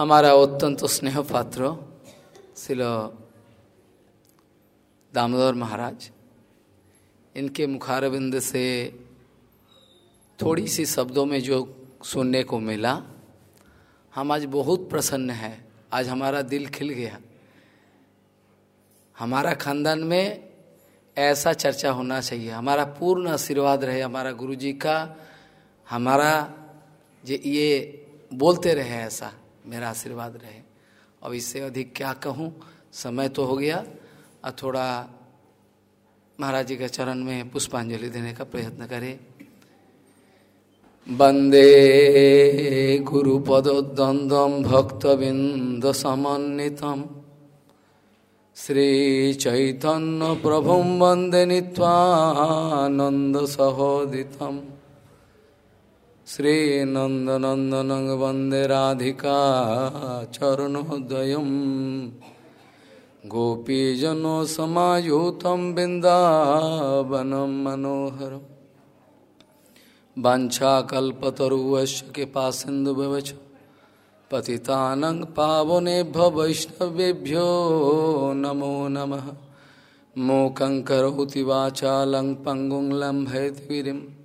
हमारा अत्यंत स्नेह पात्र शिल दामोदर महाराज। इनके मुखारविंद से थोड़ी सी शब्दों में जो सुनने को मिला, हम आज बहुत प्रसन्न है। आज हमारा दिल खिल गया। हमारा खानदान में ऐसा चर्चा होना चाहिए। हमारा पूर्ण आशीर्वाद रहे हमारा गुरुजी का। हमारा ये बोलते रहे ऐसा। मेरा आशीर्वाद रहे। अब इससे अधिक क्या कहूँ? समय तो हो गया। और थोड़ा महाराज जी के चरण में पुष्पांजलि देने का प्रयत्न करें। वंदे गुरुपदद्वंद्वम भक्तबिंद समन्वितम श्रीचैतन्य प्रभु वंदे नीत्वानंद सहोदितम श्रीनन्दनन्दन वंदे राधिका चरणोदयं गोपीजनो समायुतं बिन्दावनं मनोहरं वाञ्छाकल्पतरुवश्च कृपासिन्धुभवच पतितानं पावनेभ्य वैष्णवेभ्यो नमो नमः। मूकं करोति वाचालं लम्भयतिगिरिम्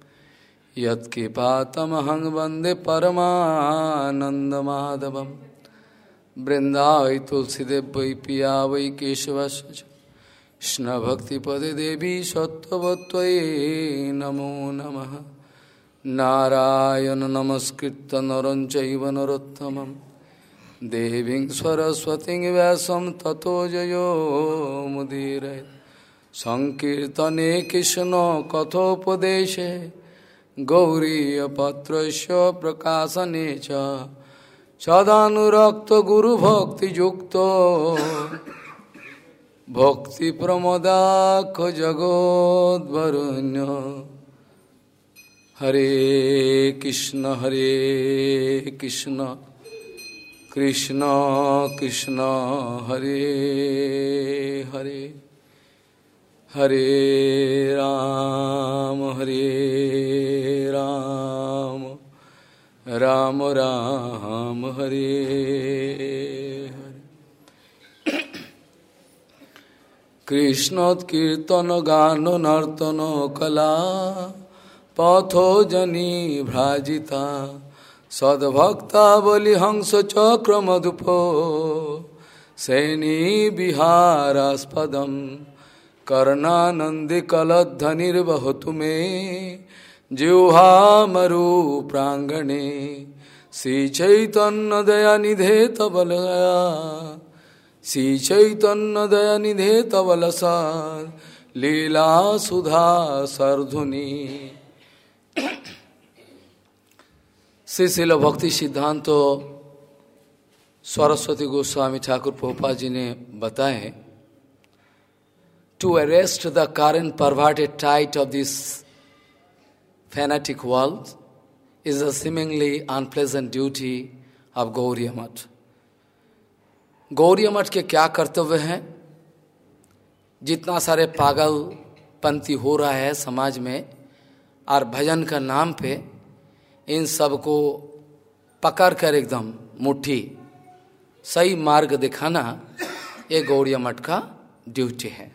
यत्कृपातमहं वंदे परमानन्दमाधवं वृन्दावै तुलसीदेव वै पिया वै केशवस्य कृष्णभक्तिपदे देवी सत्त्ववत्त्वये नमो नमः। नारायण नमस्कृत नरं चैव देवीं सरस्वतीं व्यासं ततो जयो मुदीरये। सङ्कीर्तने कृष्णकथोपदेशे गौरीयपत्रस्य प्रकाशने च सदानुरक्तगुरुभक्तियुक्तो। भक्तिप्रमदाख जगोद्वरुण्य हरे कृष्ण हरे कृष्ण। कृष्ण कृष्ण हरे हरे। हरे राम हरे राम। राम राम, हरे हरे। कृष्णोत्कीर्तन, गान, नर्तन, कला पथो जनी भ्राजिता, सद्भक्ता बलि हंस चक्र मधुपो सैनी, विहारास्पदम कर्णानंदी कलध्वनिर्वहतु मे जिह्वामरु प्रांगणे श्री चैतन्य दया निधे तबलया श्री चैतन्य दया निधे तबलसा लीला सुधा सरधुनी। श्री भक्ति सिद्धांत तो सरस्वती गोस्वामी ठाकुर पोपा जी ने बताए to arrest the current perverted tide of this fanatic world is a seemingly unpleasant duty of Gauriya Math. Gauri Math के क्या कर्तव्य हैं जितना सारे पागल पंथी हो रहा है समाज में और भजन का नाम पे इन सबको पकड़ कर एकदम मुट्ठी सही मार्ग दिखाना ये गौरिया मठ का ड्यूटी है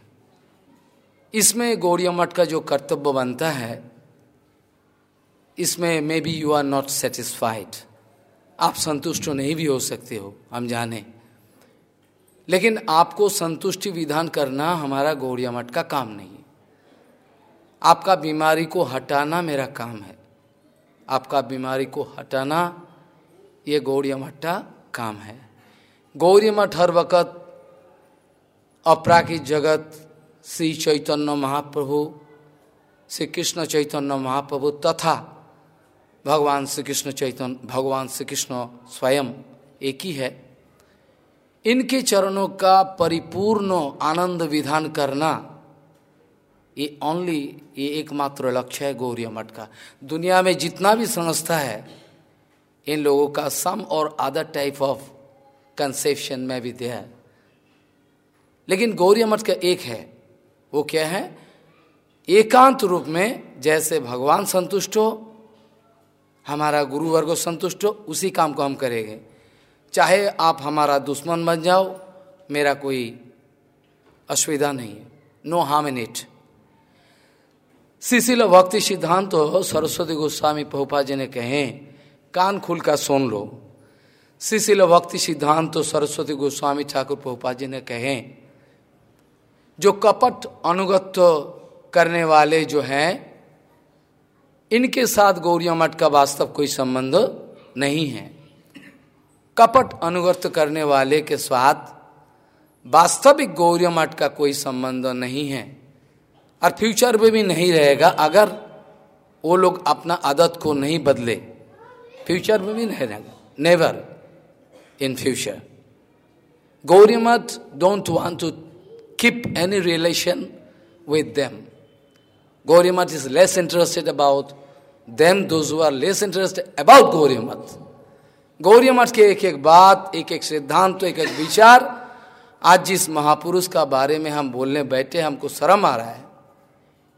इसमें गौड़िया मठ का जो कर्तव्य बनता है, इसमें maybe you are not satisfied आप संतुष्ट नहीं भी हो सकते हो, हम जाने। लेकिन आपको संतुष्टि विधान करना हमारा गौड़िया मठ का काम नहीं है। आपका बीमारी को हटाना मेरा काम है। आपका बीमारी को हटाना ये गौड़िया मठ का काम है। गौरी मठ हर वक़्त अपराकित जगत श्री चैतन्य महाप्रभु, श्री कृष्ण चैतन्य महाप्रभु तथा भगवान श्री कृष्ण चैतन्य भगवान श्री कृष्ण स्वयं एक ही है। इनके चरणों का परिपूर्ण आनंद विधान करना, ये ओनली ये एकमात्र लक्ष्य है गौरी मठ का। दुनिया में जितना भी संस्था है, इन लोगों का सम और अदर टाइप ऑफ़ कंसेप्शन में भी है। लेकिन गौरी मठ का एक है। वो क्या है? एकांत रूप में जैसे भगवान संतुष्ट हो, हमारा गुरुवर्ग संतुष्ट हो, उसी काम को हम करेंगे। चाहे आप हमारा दुश्मन बन जाओ, मेरा कोई असुविधा नहीं है। नो हार्म इन इट शिशिल भक्ति सिद्धांत तो सरस्वती गोस्वामी पहुपा जी ने कहे, कान खुल का सुन लो। शिशिल भक्ति सिद्धांत तो सरस्वती गोस्वामी ठाकुर पहुपा जी ने कहे जो कपट अनुगत्य करने वाले जो हैं, इनके साथ गौरिया मठ का वास्तव कोई संबंध नहीं है। कपट अनुगत्य करने वाले के साथ वास्तविक गौरिया मठ का कोई संबंध नहीं है और फ्यूचर में भी नहीं रहेगा अगर वो लोग अपना आदत को नहीं बदले। फ्यूचर में भी नहीं रहेगा। Never in future Gauri Math don't want to keep any relation with them Gauri Math is less interested about them those are less interested about Gauri Math Gauri Math के एक एक बात एक एक सिद्धांत एक एक विचार आज जिस महापुरुष का बारे में हम बोलने बैठे, हमको शर्म आ रहा है।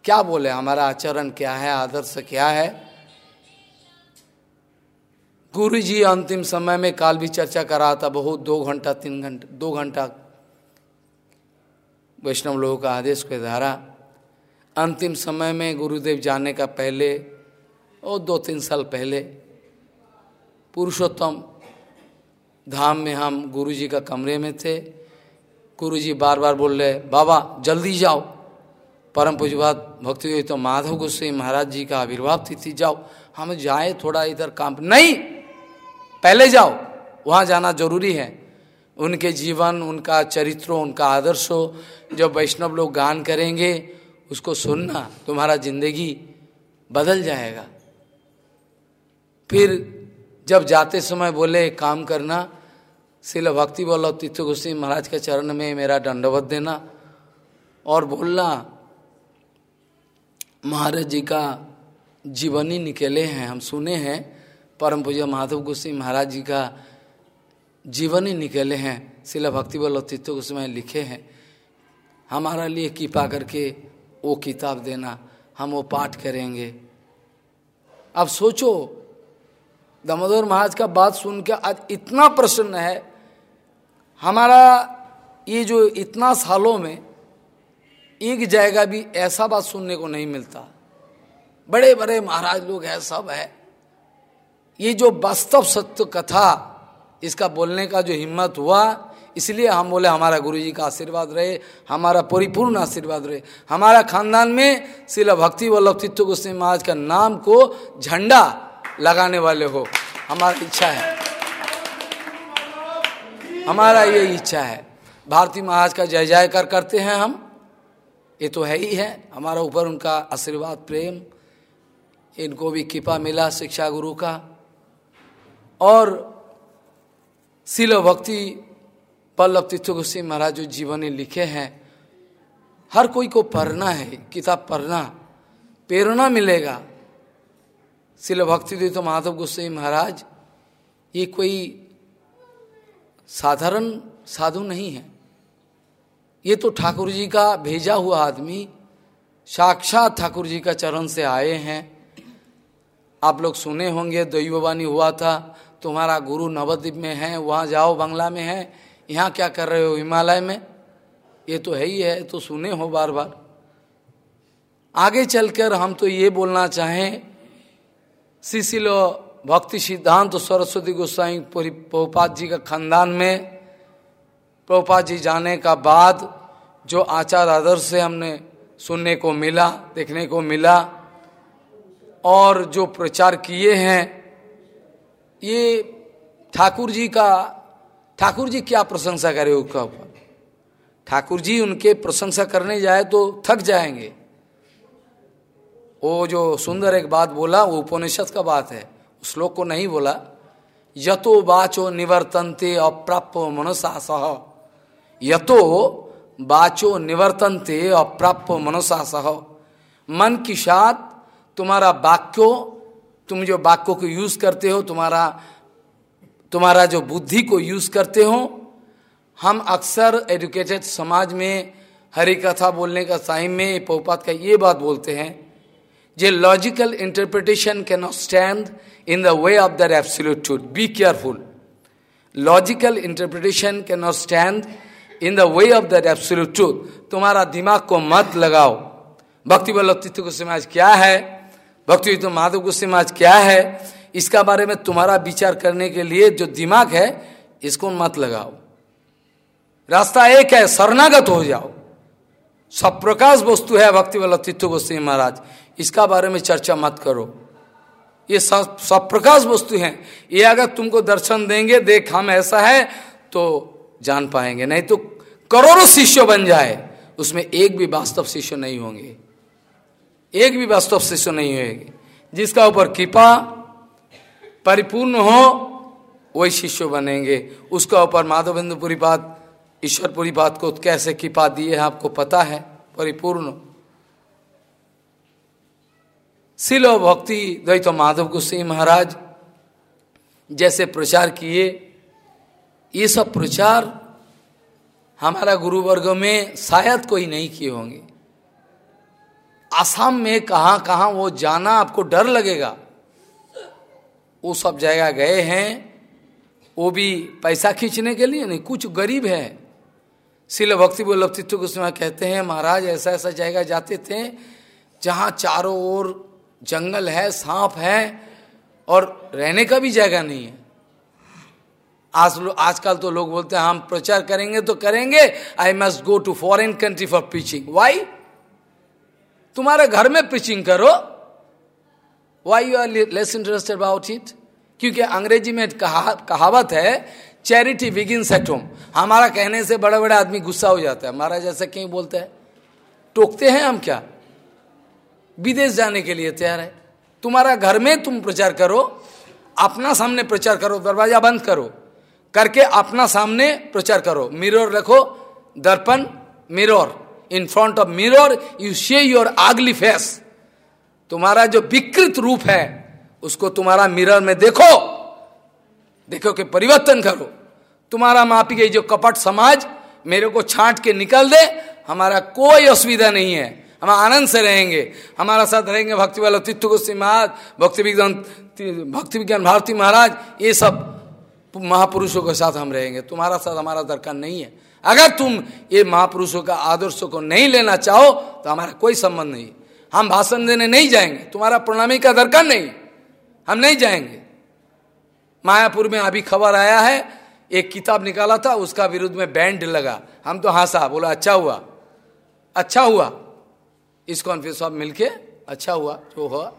क्या बोले, हमारा आचरण क्या है, आदर्श क्या है? गुरु जी अंतिम समय में काल भी चर्चा करा था, बहुत दो घंटा, तीन घंटा, दो घंटा वैष्णव लोगों का आदेश के द्वारा अंतिम समय में गुरुदेव जाने का पहले और दो तीन साल पहले पुरुषोत्तम धाम में हम गुरु जी का कमरे में थे। गुरु जी बार बार बोल रहे, बाबा, जल्दी जाओ। परम पूजवाद भक्ति हुई तो माधव गोस्वाई महाराज जी का आविर्भाव तिथि, जाओ, हम जाए थोड़ा इधर काम नहीं, पहले जाओ, वहाँ जाना ज़रूरी है। उनके जीवन, उनका चरित्र, उनका आदर्शो, जब वैष्णव लोग गान करेंगे, उसको सुनना तुम्हारा ज़िंदगी बदल जाएगा। फिर जब जाते समय बोले, काम करना शिल भक्ति बोलो तीर्थ गोस्वी महाराज के चरण में मेरा दंडवत देना। और बोलना, महाराज जी का जीवनी निकले हैं, हम सुने हैं, परम पूज्य माधव गोस्वी महाराज जी का जीवनी निकले हैं, शिला भक्ति बोलो तीर्थ गोस्वी लिखे हैं। हमारा लिए कृपा करके वो किताब देना, हम वो पाठ करेंगे। अब सोचो, दामोदर महाराज का बात सुन के आज इतना प्रसन्न है। हमारा ये जो इतना सालों में एक जगह भी ऐसा बात सुनने को नहीं मिलता। बड़े बड़े महाराज लोग हैं, सब है। ये जो वास्तव सत्य कथा इसका बोलने का जो हिम्मत हुआ, इसलिए हम बोले हमारा गुरुजी का आशीर्वाद रहे, हमारा परिपूर्ण आशीर्वाद रहे। हमारा खानदान में शिला भक्ति वल्लभ चित्त गोस्वी महाराज का नाम को झंडा लगाने वाले हो। हमारी इच्छा है। हमारा ये इच्छा है। भारती महाराज का जय जयकार करते हैं हम। ये तो है ही है। हमारा ऊपर उनका आशीर्वाद, प्रेम, इनको भी कृपा मिला शिक्षा गुरु का। और शिल भक्ति पल्लभ तीर्थ गोस्वी महाराज जो जीवनी लिखे हैं हर कोई को पढ़ना है किताब पढ़ना प्रेरणा मिलेगा शिल भक्ति तो माधव गोस्वाई महाराज ये कोई साधारण साधु नहीं है ये तो ठाकुर जी का भेजा हुआ आदमी साक्षात ठाकुर जी का चरण से आए हैं आप लोग सुने होंगे दैववानी हुआ था तुम्हारा गुरु नवद्वीप में है, वहाँ जाओ, बंगला में है, यहाँ क्या कर रहे हो, हिमालय में? ये तो है ही है तो सुने हो बार बार आगे चलकर हम तो ये बोलना चाहें शिशिलो भक्ति सिद्धांत सरस्वती गोस्वाई प्रभुपाद जी का खानदान में, प्रभुपाद जी जाने का बाद जो आचार आदर्श से हमने सुनने को मिला, देखने को मिला, और जो प्रचार किए हैं ये ठाकुर जी का, ठाकुर जी क्या प्रशंसा करे उसका ऊपर ठाकुर जी उनके प्रशंसा करने जाए तो थक जाएँगे। वो जो सुंदर एक बात बोला, वो उपनिषद का बात है। उस श्लोक को नहीं बोला। यतो बाचो निवर्तनते अप्राप्त मनसा सह। यतो बाचो निवर्तनते अप्राप्त मनसा सह। मन की साथ तुम्हारा वाक्यो तुम जो वाक्यों को यूज़ करते हो, तुम्हारा तुम्हारा जो बुद्धि को यूज़ करते हो, हम अक्सर एजुकेटेड समाज में, हरी कथा बोलने का टाइम में, पौपात का ये बात बोलते हैं, जे logical interpretation can not stand in the way of that absolute truth. Be careful. Logical interpretation can not stand in the way of that absolute truth तुम्हारा दिमाग को मत लगाओ भक्ति वल्लभ तीर्थ को समाज क्या है भक्ति तो माधव को समाज क्या है? इसका बारे में तुम्हारा विचार करने के लिए जो दिमाग है, इसको मत लगाओ। रास्ता एक है, शरणागत हो जाओ। सब प्रकाश वस्तु है, भक्ति वल्लभ तीर्थ गोस्वी महाराज। इसका बारे में चर्चा मत करो। ये सब सब प्रकाश वस्तु हैं। ये अगर तुमको दर्शन देंगे, देख, हम ऐसा है तो जान पाएँगे। नहीं तो करोड़ों शिष्य बन जाए। उसमें एक भी वास्तव शिष्य नहीं होंगे। एक भी वास्तव शिष्य नहीं होंगे जिसका ऊपर कृपा परिपूर्ण हो, वही शिष्य बनेंगे। उसका ऊपर माधवेंद्रपुरी बात, ईश्वरपुरी बात को कैसे कृपा दिए है, आपको पता है? परिपूर्ण। शिलो भक्ति, द्वैत माधव गोस्वी महाराज। जैसे प्रचार किए, ये सब प्रचार हमारा गुरुवर्ग में शायद कोई नहीं किए होंगे। आसाम में कहा कहा वो जाना आपको डर लगेगा। वो सब जगह गए हैं। वो भी पैसा खींचने के लिए नहीं, कुछ गरीब है। शिल भक्ति वल्लभ तीर्थ कहते हैं, महाराज, ऐसा ऐसा जगह जाते थे जहाँ चारों ओर जंगल है, सांप है और रहने का भी जगह नहीं है। आज आजकल तो लोग बोलते हैं, हम प्रचार करेंगे तो करेंगे। I must go to foreign country for preaching why तुम्हारे घर में प्रीचिंग करो। Why you are less interested about it क्योंकि अंग्रेज़ी में कहा, कहावत है चैरिटी बिगिन एट होम हमारा कहने से बड़े बड़े आदमी गुस्सा हो जाता है। हमारा जैसा क्यों बोलते हैं? टोकते हैं हम क्या? विदेश जाने के लिए तैयार है। तुम्हारा घर में तुम प्रचार करो अपना सामने प्रचार करो दरवाज़ा बंद करो करके अपना सामने प्रचार करो। मिरर रखो दर्पण mirror in front of mirror you see your ugly face तुम्हारा जो विकृत रूप है, उसको तुम्हारा मिरर में देखो। देखो कि परिवर्तन करो। तुम्हारा मापी गई जो कपट समाज, मेरे को छांट के निकल दे। हमारा कोई असुविधा नहीं है। हम आनंद से रहेंगे। हमारा साथ रहेंगे भक्ति वाला तीर्थ गोस्वी महाराज, भक्ति विज्ञान भक्ति विज्ञान भारती महाराज, ये सब महापुरुषों के साथ हम रहेंगे। तुम्हारा साथ हमारा दरकार नहीं है। अगर तुम ये महापुरुषों का आदर्शों को नहीं लेना चाहो तो हमारा कोई संबंध नहीं। हम भाषण देने नहीं जाएँगे। तुम्हारा प्रणामी का दरकार नहीं। हम नहीं जाएँगे। मायापुर में अभी खबर आया है, एक किताब निकाला था, उसका विरुद्ध में बैंड लगा। हम तो हंसा बोला अच्छा हुआ। अच्छा हुआ। इस कॉन्फ्रेंस सब मिलके अच्छा हुआ, जो हुआ।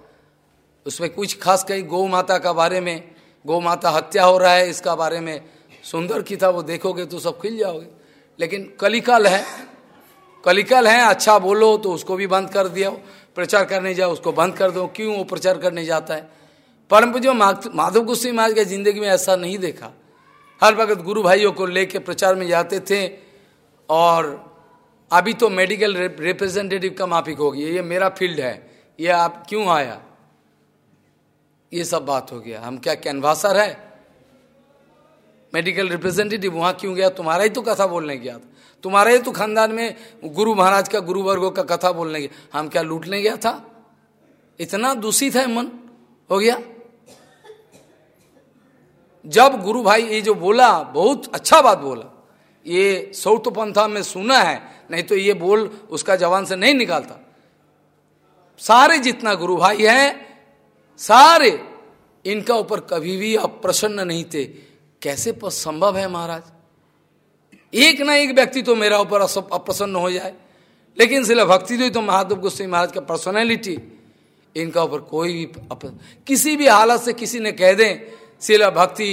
उसमें कुछ खास कहीं गौ माता का बारे में, गौ माता हत्या हो रहा है, इसका बारे में सुंदर किताब, वो देखोगे तो सब खिल जाओगे। लेकिन कलिकल है। कलिकल है अच्छा बोलो तो उसको भी बंद कर दिया। प्रचार करने जाओ, उसको बंद कर दो। क्यों वो प्रचार करने जाता है? परम जो माधव गुस्सी महाराज के ज़िंदगी में ऐसा नहीं देखा। हर वक्त गुरु भाइयों को लेके प्रचार में जाते थे और अभी तो मेडिकल रिप्रेजेंटेटिव का माफिक हो गया। ये मेरा फ़ील्ड है। ये आप क्यों आया? ये सब बात हो गया। हम क्या कैनवासर है? मेडिकल रिप्रेजेंटेटिव, वहाँ क्यों गया? तुम्हारा ही तो कथा बोलने गया था। तुम्हारा ही तो खानदान में गुरु महाराज का, गुरु वर्गो का कथा बोलने गया। हम क्या लूटने गया था? इतना दूषित है मन, हो गया? जब गुरु भाई ये जो बोला, बहुत अच्छा बात बोला। ये सौत पंथा में सुना है, नहीं तो ये बोल उसका जवान से नहीं निकालता। सारे जितना गुरु भाई है, सारे इनका ऊपर कभी भी अप्रसन्न नहीं थे। कैसे संभव है महाराज? एक ना एक व्यक्ति तो मेरा ऊपर अप्रसन्न हो जाए। लेकिन सिला भक्ति जो तो महादेव गोस्वी महाराज का पर्सनैलिटी इनका ऊपर कोई भी किसी भी हालत से किसी ने कह दें सिला भक्ति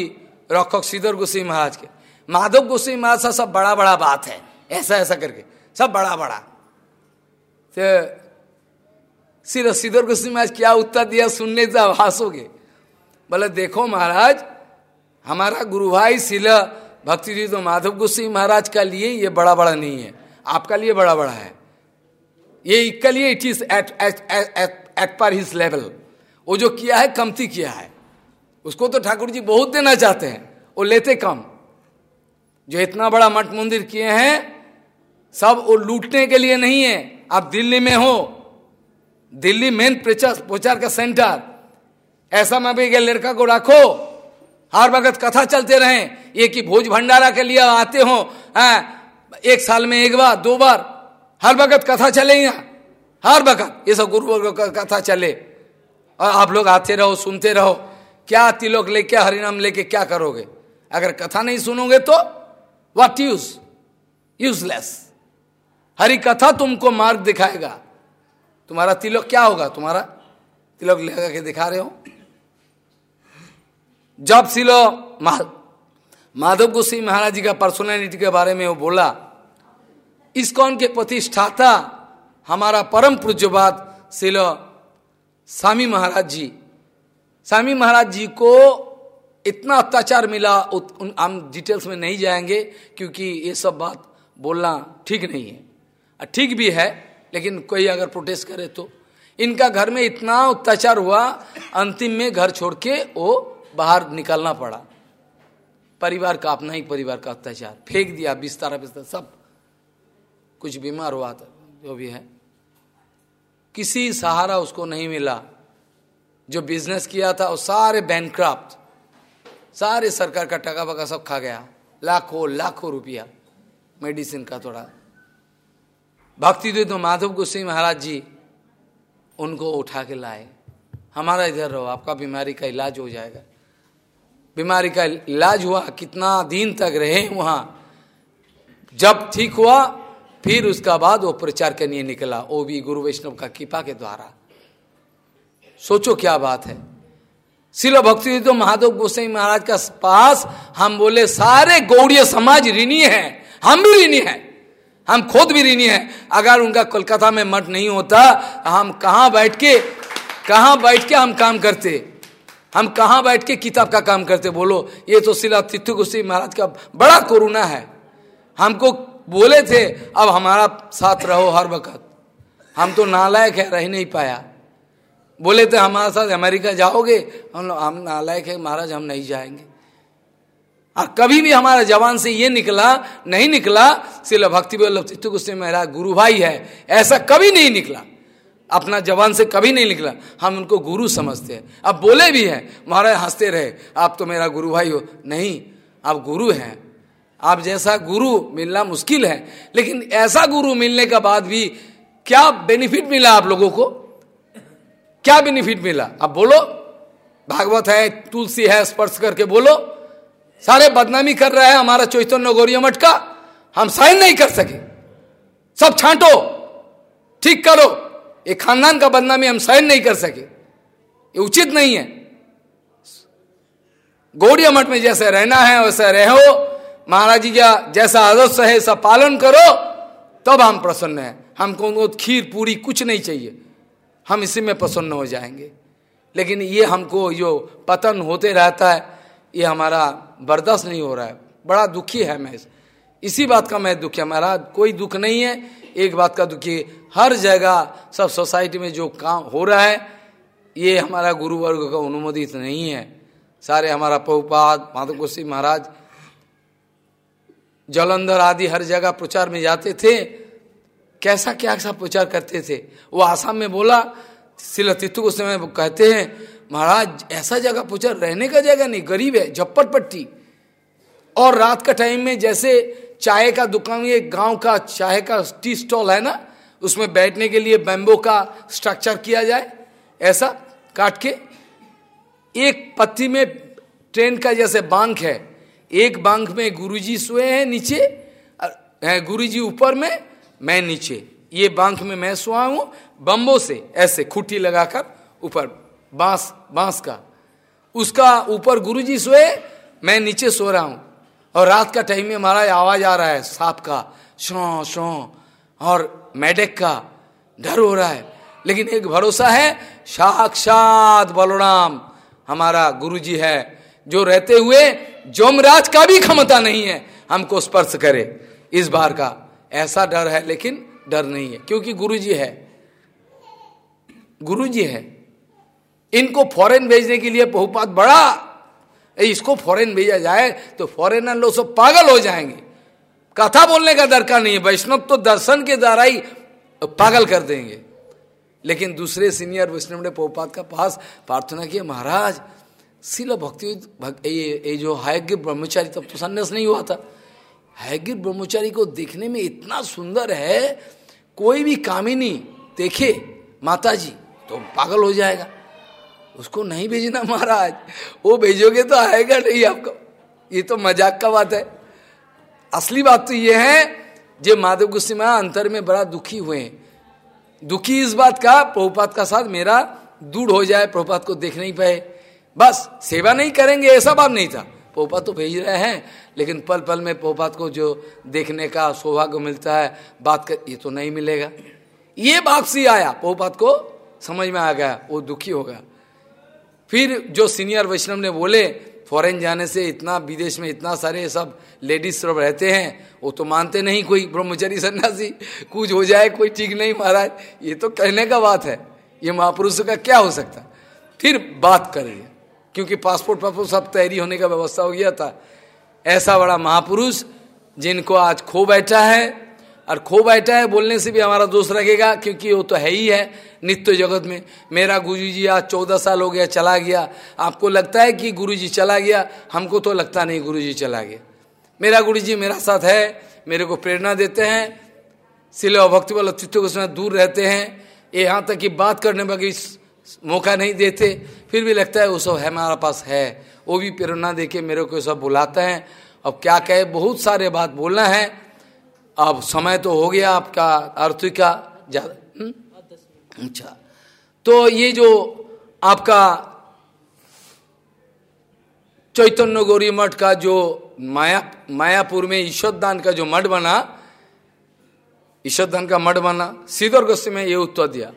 रखक सीधर गोस्वी महाराज के। माधव गोस्वी महाराज सा सब बड़ा बड़ा बात है। ऐसा ऐसा करके। सब बड़ा बड़ा तो सिर्फ़ सीधर गोस्वी महाराज क्या उत्तर दिया, सुनने से आभास हंसोगे बोले, देखो महाराज हमारा गुरु भाई शिला भक्ति जी तो माधव गोस्वी महाराज का लिए ये बड़ा बड़ा नहीं है। आपका लिए बड़ा बड़ा है। ये इसका लिए it is at at par his level वो जो किया है, कमती किया है। उसको तो ठाकुर जी बहुत देना चाहते हैं। वो लेते कम। जो इतना बड़ा मठ मंदिर किए हैं, सब वो लूटने के लिए नहीं है। आप दिल्ली में हो। दिल्ली मेन प्रचार प्रचार का सेंटर ऐसा मैं भी लड़का को रखो। हर वक्त कथा चलते रहे। ये कि भोज भंडारा के लिए आते हो। आ, एक साल में एक बार दो बार। हर वक्त कथा चले हर वक्त ये सब गुरु कथा चले। और आप लोग आते रहो सुनते रहो। क्या तिलोक लेके हरिनाम लेके क्या करोगे? अगर कथा नहीं सुनोगे तो वट यूज़ यूजलेस हरि कथा तुमको मार्ग दिखाएगा। तुम्हारा तिलक क्या होगा? तुम्हारा तिलक लगा के दिखा रहे हो? जब सिलो माधव गोस्वी महाराज जी का पर्सनैलिटी के बारे में वो बोला, इसकॉन के प्रतिष्ठाता हमारा परम पूज्यवाद सिलो स्वामी महाराज जी। स्वामी महाराज जी को इतना अत्याचार मिला हम डिटेल्स में नहीं जाएँगे, क्योंकि ये सब बात बोलना ठीक नहीं है। ठीक भी है, लेकिन कोई अगर प्रोटेस्ट करे तो। इनका घर में इतना अत्याचार हुआ, अंतिम में घर छोड़ के वो बाहर निकलना पड़ा। परिवार का अपना ही परिवार का अत्याचार। फेंक दिया, बिस्तारा, बिस्तर, सब। कुछ बीमार हुआ था, जो भी है। किसी सहारा उसको नहीं मिला। जो बिज़नेस किया था, वो सारे बैंक्राफ्ट सारे सरकार का टका बका सब खा गया। लाखों लाखों रुपया। मेडिसिन का थोड़ा। भक्ति दे तो माधव गोस्वी महाराज जी, उनको उठा के लाए। हमारा इधर रहो, आपका बीमारी का इलाज हो जाएगा। बीमारी का इलाज हुआ, कितना दिन तक रहे वहाँ। जब ठीक हुआ, फिर उसका बाद वो प्रचार के लिए निकला वो भी गुरु वैष्णव का कृपा के द्वारा। सोचो क्या बात है। शिल भक्ति तो महादेव गोसाई महाराज का पास हम बोले, सारे गौड़ीय समाज ऋणी है, हम भी ऋणी है, हम खुद भी ऋणी है। अगर उनका कोलकाता में मठ नहीं होता, हम कहा बैठ के, कहा बैठ के हम काम करते? हम कहाँ बैठ के किताब का काम करते, बोलो, ये तो शिला तिथु गोसाई महाराज का बड़ा कोरोना है। हमको बोले थे, अब हमारा साथ रहो हर वक्त। हम तो नालायक है, रह नहीं पाया। बोले थे, हमारे साथ अमेरिका जाओगे? हम हम नालायक है महाराज, हम नहीं जाएँगे। और कभी भी हमारा जवान से ये निकला, नहीं निकला सिर्फ़ भक्ति वल्लभ चित्तु गुस्से मेरा गुरु भाई है। ऐसा कभी नहीं निकला। अपना जवान से कभी नहीं निकला। हम उनको गुरु समझते हैं। अब बोले भी हैं, महाराज, हँसते रहे। आप तो मेरा गुरु भाई हो। नहीं, आप गुरु हैं। आप जैसा गुरु मिलना मुश्किल है। लेकिन ऐसा गुरु मिलने का बाद भी क्या बेनिफिट मिला आप लोगों को? क्या बेनिफिट मिला? अब बोलो। भागवत है, तुलसी है, स्पर्श करके बोलो। सारे बदनामी कर रहे हैं हमारा चैतन्य गौरिया मठ का। हम साइन नहीं कर सके। सब छांटो। ठीक करो। ये खानदान का बदनामी हम सहन नहीं कर सके। ये उचित नहीं है। गौड़िया मठ में जैसे रहना है, वैसे रहो। महाराज जी का जैसा आदर्श है सब पालन करो, तब हम प्रसन्न हैं। हमको खीर पूरी कुछ नहीं चाहिए। हम इसी में प्रसन्न हो जाएँगे। लेकिन ये हमको जो पतन होते रहता है, ये हमारा बर्दाश्त नहीं हो रहा है। बड़ा दुखी है मैं इसी। बात का मैं दुखी हमारा कोई दुख नहीं है। एक बात का दुखी हर जगह सब सोसाइटी में जो काम हो रहा है, ये हमारा गुरु वर्ग का अनुमोदित नहीं है। सारे हमारा पहुपात माधव गोस्वी महाराज, जलंधर आदि हर जगह प्रचार में जाते थे। कैसा क्या सा प्रचार करते थे? वो आसाम में बोला शिल तित्तु को समय कहते हैं, महाराज, ऐसा जगह प्रचार रहने का जगह नहीं, गरीब है झप्पट पट्टी और रात का टाइम में जैसे चाय का दुकान, ये गाँव का चाय का टी स्टॉल है ना, उसमें बैठने के लिए बैम्बो का स्ट्रक्चर किया जाए, ऐसा काट के एक पत्ती में ट्रेन का जैसे बांक है, एक बांक में गुरुजी सोए हैं नीचे गुरुजी ऊपर में, मैं नीचे। ये बांक में मैं सोआ हूँ, बम्बो से, ऐसे खुट्टी लगाकर ऊपर, बाँस बाँस का। उसका ऊपर गुरुजी सोए, मैं नीचे सो रहा हूँ। और रात का टाइम में हमारा आवाज़ आ रहा है, सांप का, शो शो, और मेडेक का, डर हो रहा है। लेकिन एक भरोसा है, साक्षात बलराम हमारा गुरुजी है, जो रहते हुए जोमराज का भी क्षमता नहीं है, हमको स्पर्श करे। इस बार का ऐसा डर है, लेकिन डर नहीं है, क्योंकि गुरुजी है। गुरुजी है। इनको फॉरेन भेजने के लिए बहुपात बड़ा इसको फॉरेन भेजा जाए तो फॉरेनर लोग सब पागल हो जाएँगे। कथा बोलने का दरकार नहीं है। वैष्णव तो दर्शन के द्वारा ही पागल कर देंगे। लेकिन दूसरे सीनियर वैष्णव ने पोपात का पास प्रार्थना किया महाराज शिल भक्ति ये, ये जो हायज्ञ ब्रह्मचारी तब तो संन्यास नहीं हुआ था। हायज्ञ ब्रह्मचारी को देखने में इतना सुंदर है कोई भी कामिनी देखे माता जी तो पागल हो जाएगा। उसको नहीं भेजना महाराज। वो भेजोगे तो आएगा नहीं आपको। ये तो मज़ाक का बात है। असली बात तो ये है, जो माधव गुस्सिमा अंतर में बड़ा दुखी हुए दुखी इस बात का प्रभुपात का साथ मेरा दूर हो जाए प्रभुपात को देख नहीं पाए। बस, सेवा नहीं करेंगे, ऐसा बात नहीं था। पोपात तो भेज रहे हैं, लेकिन पल पल में पोपात को जो देखने का सौभाग्य मिलता है, बात कर, ये तो नहीं मिलेगा। ये वापसी आया पोपात को समझ में आ गया, वो दुखी हो गया। फिर जो सीनियर वैष्णव ने बोले, फॉरेन जाने से इतना विदेश में इतना सारे सब लेडीज़ सब रहते हैं, वो तो मानते नहीं कोई ब्रह्मचारी सन्यासी। कुछ हो जाए, कोई ठीक नहीं महाराज। ये तो कहने का बात है। ये महापुरुषों का क्या हो सकता? फिर बात करिए क्योंकि पासपोर्ट पासपोर्ट सब तैयारी होने का व्यवस्था हो गया था। ऐसा बड़ा महापुरुष जिनको आज खो बैठा है और खो बैठा है बोलने से भी हमारा दोष लगेगा, क्योंकि वो तो है ही है नित्य जगत में। मेरा गुरु जी आज चौदह साल हो गया, चला गया। आपको लगता है कि गुरु जी चला गया? हमको तो लगता नहीं गुरु जी चला गया। मेरा गुरु जी मेरा साथ है, मेरे को प्रेरणा देते हैं। सिले भक्ति वाला चित्त को दूर रहते हैं। यहाँ तक कि बात करने बगैर मौका नहीं देते। फिर भी लगता है वो सब है, हमारा पास है। वो भी प्रेरणा दे के मेरे को सब बुलाते हैं। अब क्या कहे? बहुत सारे बात बोलना है। अब समय तो हो गया आपका आर्थिक का ज़्यादा हम्म? अच्छा। तो ये जो आपका चैतन्य गौरी मठ का जो माया, मायापुर में ईश्वरदान का जो मठ बना ईश्वरदान का मठ बना, सीधर गोस्वी में ये उत्तर दिया।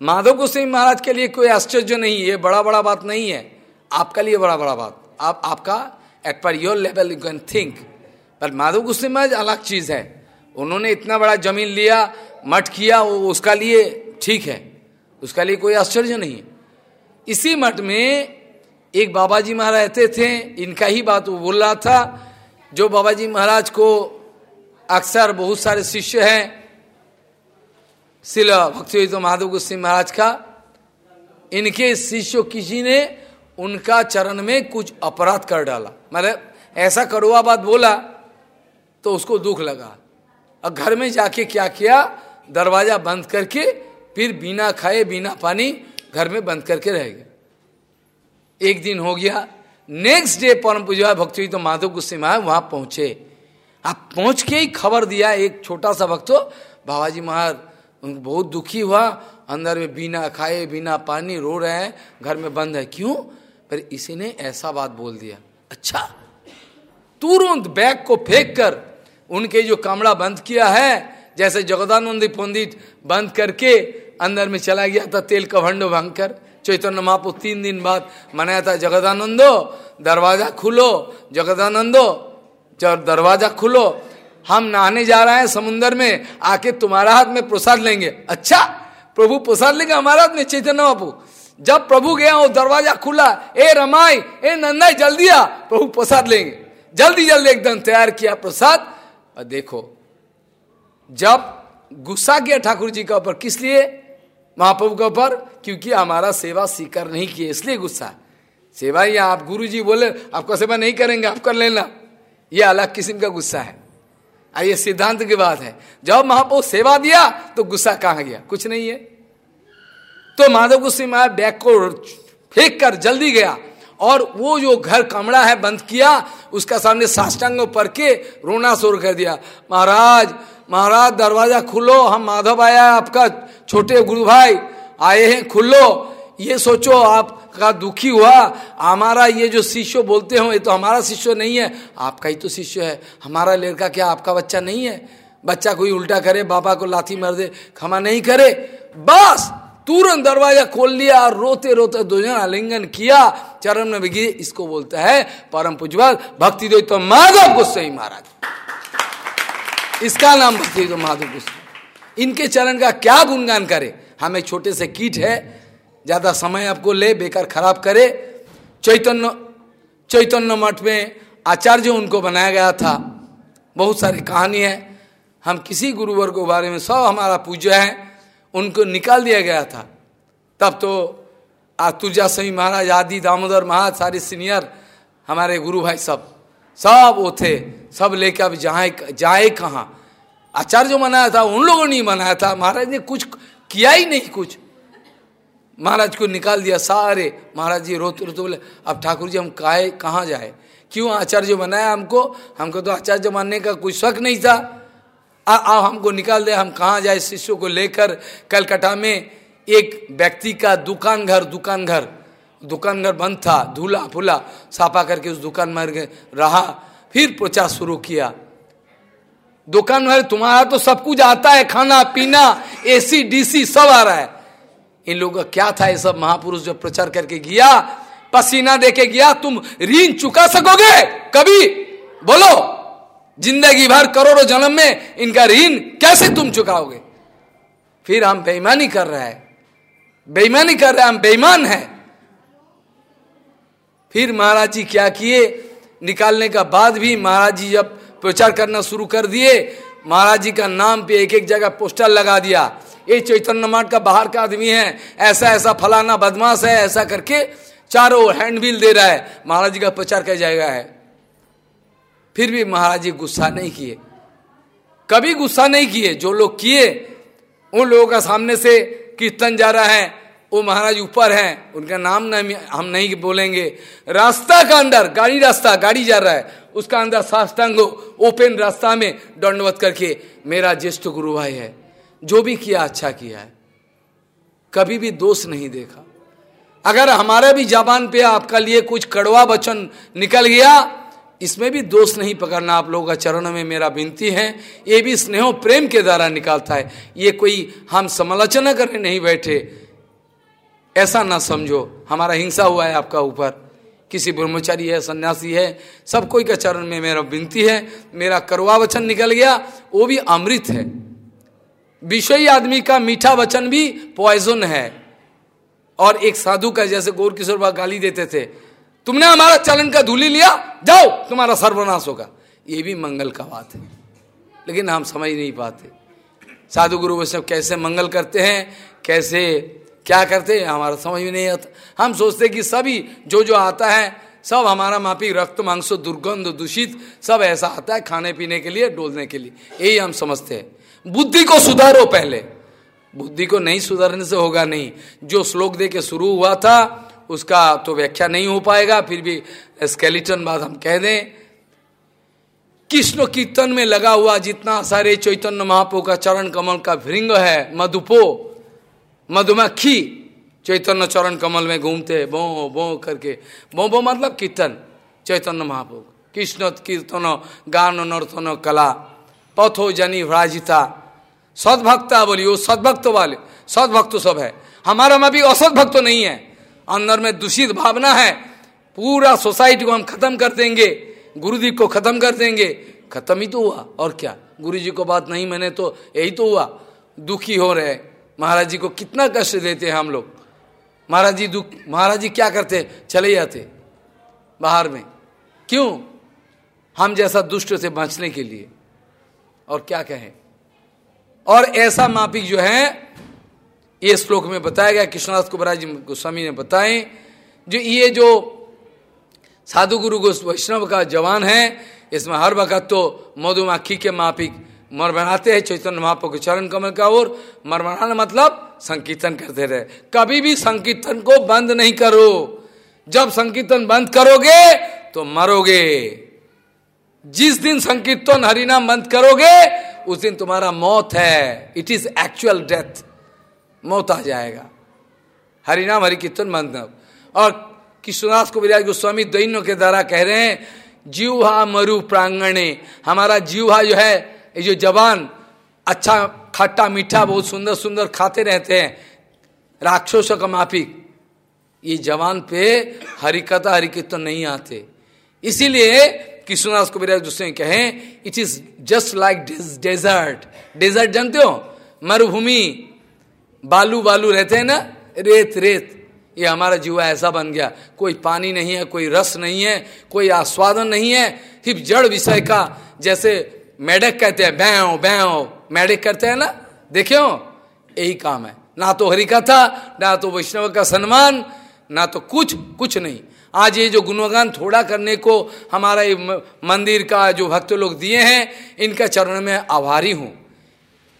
माधव गोस्वी महाराज के लिए कोई आश्चर्य नहीं, ये बड़ा बड़ा बात नहीं है। आपका लिए बड़ा बड़ा बात। आप, आपका at par your level you can think पर माधव गोस्वी महाराज अलग चीज़ है। उन्होंने इतना बड़ा ज़मीन लिया, मठ किया, वो उसका लिए ठीक है। उसका लिए कोई आश्चर्य नहीं है। इसी मठ में एक बाबा जी महाराज रहते थे, इनका ही बात वो बोल रहा था, जो बाबा जी महाराज को अक्सर बहुत सारे शिष्य हैं, शिला भक्ति तो माधव गोस्वी महाराज का, इनके शिष्य किसी ने उनका चरण में कुछ अपराध कर डाला। मतलब ऐसा कड़ुआ बात बोला तो उसको दुख लगा। और घर में जाके क्या किया? दरवाज़ा बंद करके फिर बिना खाए, बिना पानी घर में बंद करके रह गए। एक दिन हो गया। नेक्स्ट डे परम पूजा भक्ति तो माधव गुस्से में आए, वहाँ पहुँचे। आप पहुँच के ही खबर दिया एक छोटा सा भक्त बाबा जी महाराज बहुत दुखी हुआ। अंदर में बिना खाए, बिना पानी, रो रहे हैं, घर में बंद है। क्यों? पर इसी ने ऐसा बात बोल दिया। अच्छा तुरंत बैग को फेंक कर उनके जो कमरा बंद किया है, जैसे जगदानंदी पंडित बंद करके अंदर में चला गया था तेल का भंडो भंकर चैतन्य महापु, तीन दिन बाद मनाया था, जगदानंदो, दरवाज़ा खुलो, जगदानंदो जब दरवाज़ा खुलो, हम नहाने जा रहे हैं समुन्द्र में, आके तुम्हारा हाथ में प्रसाद लेंगे। अच्छा प्रभु प्रसाद लेंगे हमारा हाथ में, चैतन्य बापू जब प्रभु गया, वो दरवाज़ा खुला, ए रमाई, ए नंदाई, जल्दी आ, प्रभु प्रसाद लेंगे। जल्दी जल्दी एकदम तैयार किया प्रसाद। और देखो, जब गुस्सा किया ठाकुर जी के ऊपर, किस लिए? महाप्रभु के ऊपर, क्योंकि हमारा सेवा स्वीकार नहीं किए, इसलिए गुस्सा। सेवा या आप गुरु जी बोले, आपका सेवा नहीं करेंगे, आप कर लेना। ये अलग किस्म का गुस्सा है। ये सिद्धांत की बात है। जब महाप्रभु सेवा दिया तो गुस्सा कहा गया? कुछ नहीं है। तो माधव गुस्से में बैग को फेंक कर जल्दी गया। और वो जो घर कमरा है बंद किया, उसका सामने साष्टांग पर के रोना शोर कर दिया। महाराज महाराज, दरवाज़ा खुलो, हम माधव आया आपका छोटे गुरु भाई, आए हैं, खुलो। ये सोचो आप का दुखी हुआ, हमारा ये जो शिष्य बोलते हो, ये तो हमारा शिष्य नहीं है। आपका ही तो शिष्य है, हमारा लड़का क्या आपका बच्चा नहीं है? बच्चा कोई उल्टा करे, बाबा को लाथी मार दे, क्षमा नहीं करे, बस। तुरंत दरवाज़ा खोल लिया और रोते रोते दो जन आलिंगन किया। चरण में बिगी इसको बोलता है परम पुजवाल भक्ति दो तो माधव गोस्वाई महाराज। इसका नाम भक्ति दो माधव गोस्वाई इनके चरण का क्या गुणगान करे? हम छोटे से कीट है, ज़्यादा समय आपको ले, बेकार खराब करे। चैतन्य चैतन्य मठ में आचार्य उनको बनाया गया था। बहुत सारी कहानी है। हम किसी गुरुवर के बारे में सब हमारा पूज्य है। उनको निकाल दिया गया था। तब तो तुझा सही महाराज, आदि दामोदर महाराज, सारे सीनियर, हमारे गुरु भाई सब सब वो थे। सब लेके अब जाए जाए कहाँ? आचार्य मनाया था, उन लोगों ने मनाया था। महाराज ने कुछ किया ही नहीं कुछ। महाराज को निकाल दिया सारे। महाराज जी रोते रोते बोले, अब ठाकुर जी, हम काहे, कहाँ जाए? क्यों आचार्य बनाया हमको? हमको तो आचार्य मानने का कोई शक नहीं था। आ हमको निकाल दे, हम कहाँ जाए? शिष्यों को लेकर कलकत्ता में एक व्यक्ति का दुकान घर दुकान घर। दुकान घर बंद था, धूला फूला साफा करके उस दुकान में रहा फिर प्रचार शुरू किया। दुकान में तुम्हारा तो सब कुछ आता है, खाना, पीना एसी डीसी सब आ रहा है। इन लोगों का क्या था ये सब महापुरुष जो प्रचार करके गया? पसीना देके गया, तुम ऋण चुका सकोगे? कभी? बोलो। ज़िंदगी भर करोड़ों जन्म में इनका ऋण कैसे तुम चुकाओगे? फिर हम बेईमानी कर रहे हैं। बेईमानी कर रहे हैं, हम बेईमान हैं। फिर महाराज जी क्या किए? निकालने का बाद भी महाराज जी जब प्रचार करना शुरू कर दिए, महाराज जी का नाम पे एक एक जगह पोस्टर लगा दिया। ये चैतन्य मठ का बाहर का आदमी है ऐसा ऐसा फलाना बदमाश है, ऐसा करके चारों हैंडबिल दे रहा है। महाराज जी का प्रचार किया जाएगा है। फिर भी महाराज जी गुस्सा नहीं किए। कभी गुस्सा नहीं किए, जो लोग किए, उन लोगों का सामने से कीर्तन जा रहा है, वो महाराज ऊपर हैं, उनका नाम नहीं, हम नहीं बोलेंगे। रास्ता का अंदर, गाड़ी रास्ता, गाड़ी जा रहा है, उसका अंदर साष्टांग ओपन रास्ता में दंडवत करके, मेरा ज्येष्ठ गुरु भाई है, जो भी किया अच्छा किया है। कभी भी दोष नहीं देखा। अगर हमारे भी जबान पे आपका लिए कुछ कड़वा वचन निकल गया इसमें भी दोष नहीं पकड़ना आप लोगों का चरण में मेरा विनती है। ये भी स्नेह प्रेम के द्वारा निकालता है। ये कोई हम समालोचना करने नहीं बैठे। ऐसा ना समझो। हमारा हिंसा हुआ है आपका ऊपर। किसी ब्रह्मचारी है, सन्यासी है, सब कोई का चरण में मेरा विनती है। मेरा कड़वा वचन निकल गया, वो भी अमृत है। विषयी आदमी का मीठा वचन भी पॉइजन है। और एक साधु का, जैसे गौर किशोर गाली देते थे तुमने हमारा चलन का धूली लिया, जाओ, तुम्हारा सर्वनाश होगा। ये भी मंगल का बात है। लेकिन हम समझ नहीं पाते। साधु गुरु वैष्णव कैसे मंगल करते हैं, कैसे, क्या करते हैं, हमारा समझ में नहीं आता। हम सोचते कि सभी जो जो आता है, सब हमारा मापी रक्त, मांसो, दुर्गंध, दूषित, सब ऐसा आता है खाने पीने के लिए, डोलने के लिए। यही हम समझते हैं। बुद्धि को सुधारो पहले। बुद्धि को नहीं सुधारने से होगा नहीं। जो श्लोक दे के शुरू हुआ था उसका तो व्याख्या नहीं हो पाएगा, फिर भी स्केलेटन बात हम कह दें। कृष्ण कीर्तन में लगा हुआ जितना सारे चैतन्य महापो का चरण कमल का भृंग है, मधुपो, मधुमक्खी चैतन्य चरण कमल में घूमते, बो बो करके। बो बो मतलब कीर्तन, चैतन्य महापो। कृष्ण कीर्तन, गान, नर्तन, कला, पथो, जनी, भ्राजिता, सदभक्ता बोली वो सदभक्त वाले, सदभक्त सब है। हमारा में भी असद भक्त नहीं है। अंदर में दूषित भावना है। पूरा सोसाइटी को हम खत्म कर देंगे। गुरु जी को खत्म कर देंगे। खत्म ही तो हुआ। और क्या? गुरु जी को बात नहीं मैंने तो यही तो हुआ। दुखी हो रहे महाराज जी को कितना कष्ट देते हैं हम लोग। महाराज जी दुख महाराज जी क्या करते चले जाते बाहर में। क्यों? हम जैसा दुष्ट से बचने के लिए। और क्या कहें? और ऐसा मापिक जो है ये श्लोक में बताया गया, कृष्णदास कुबराज जी गोस्वामी ने बताए जो ये जो साधु गुरु वैष्णव का जवान है, इसमें हर वक्त तो मधुमाखी के मापिक मर बनाते हैं, चैतन्य महापो के चरण कमल का ओर मर बनाना मतलब संकीर्तन करते रहे। कभी भी संकीर्तन को बंद नहीं करो। जब संकीर्तन बंद करोगे तो मरोगे। जिस दिन संकीर्तन हरिनाम बंद करोगे, उस दिन तुम्हारा मौत है। इट इज़ एक्चुअल डेथ मौत आ जाएगा। हरिनाम हरि कीर्तन बंद और कृष्णदास को विराज गोस्वामी दैन्य के द्वारा कह रहे हैं जीवहा मरु प्रांगणे। हमारा जीवहा जो है, ये जो जवान अच्छा खट्टा मीठा, बहुत सुंदर सुंदर खाते रहते हैं। राक्षसों का माफिक ये जवान पे हरिकथा, हरिकीर्तन नहीं आते। इसीलिए कृष्णदास को विराज गोस्वामी कहे, it is just like desert. Desert जानते हो? मरुभूमि। बालू बालू रहते हैं ना? रेत रेत। ये हमारा जीवा ऐसा बन गया। कोई पानी नहीं है, कोई रस नहीं है, कोई आस्वादन नहीं है। सिर्फ़ जड़ विषय का, जैसे मेढक कहते हैं बैं बैं मेढक करते हैं ना? देखे हो? यही काम है। ना तो हरि कथा ना तो वैष्णव का सम्मान ना तो कुछ कुछ नहीं। आज ये जो गुणगान थोड़ा करने को हमारा ये मंदिर का जो भक्त लोग दिए हैं, इनका चरण में आभारी हूँ।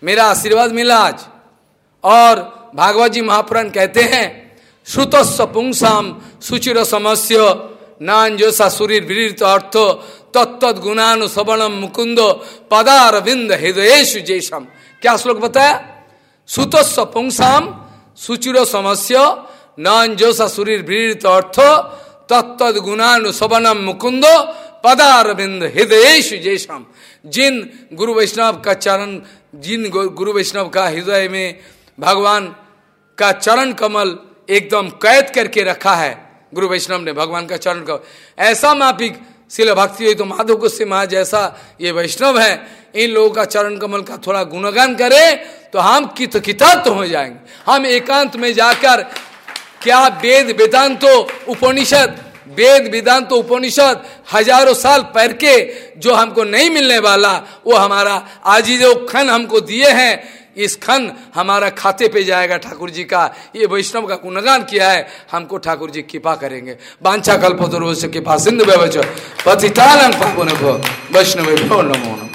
मेरा आशीर्वाद मिला आज। और भागवत जी महापुराण कहते हैं श्रुत पुंसाम सुचिर समस्य नान नांजोसा सूर्य वीर अर्थ तत्त गुणानुसवणम मुकुंद पदार बिंद हृदय जैसम क्या श्लोक बताया? सुतस्व पुंसाम सुचिर समस्य नान नांजोसा सूर्य वीर अर्थ तत्त गुणानुसवनम मुकुंद पदार बिंद हृदय जैसम जिन गुरु वैष्णव का चरण, जिन गुरु वैष्णव का हृदय में भगवान का चरण कमल एकदम कैद करके रखा है। गुरु वैष्णव ने भगवान का चरण कमल। ऐसा मापिक शिल भक्ति हुई तो माधव गुस्से महा जैसा ये वैष्णव है, इन लोगों का चरण कमल का थोड़ा गुणगान करें तो हम कित किताब तो हो जाएँगे। हम एकांत में जाकर क्या वेद वेदांतो उपनिषद, वेद वेदांत उपनिषद हज़ारों साल पढ़ के जो हमको नहीं मिलने वाला, वो हमारा आज ही जो खन हमको दिए हैं। इस खन हमारा खाते पे जाएगा ठाकुर जी का। ये वैष्णव का गुणगान किया है, हमको ठाकुर जी कृपा करेंगे। बांछा कल्प कृपा, सिंधु पति पापुन वैष्णव नमो नमो।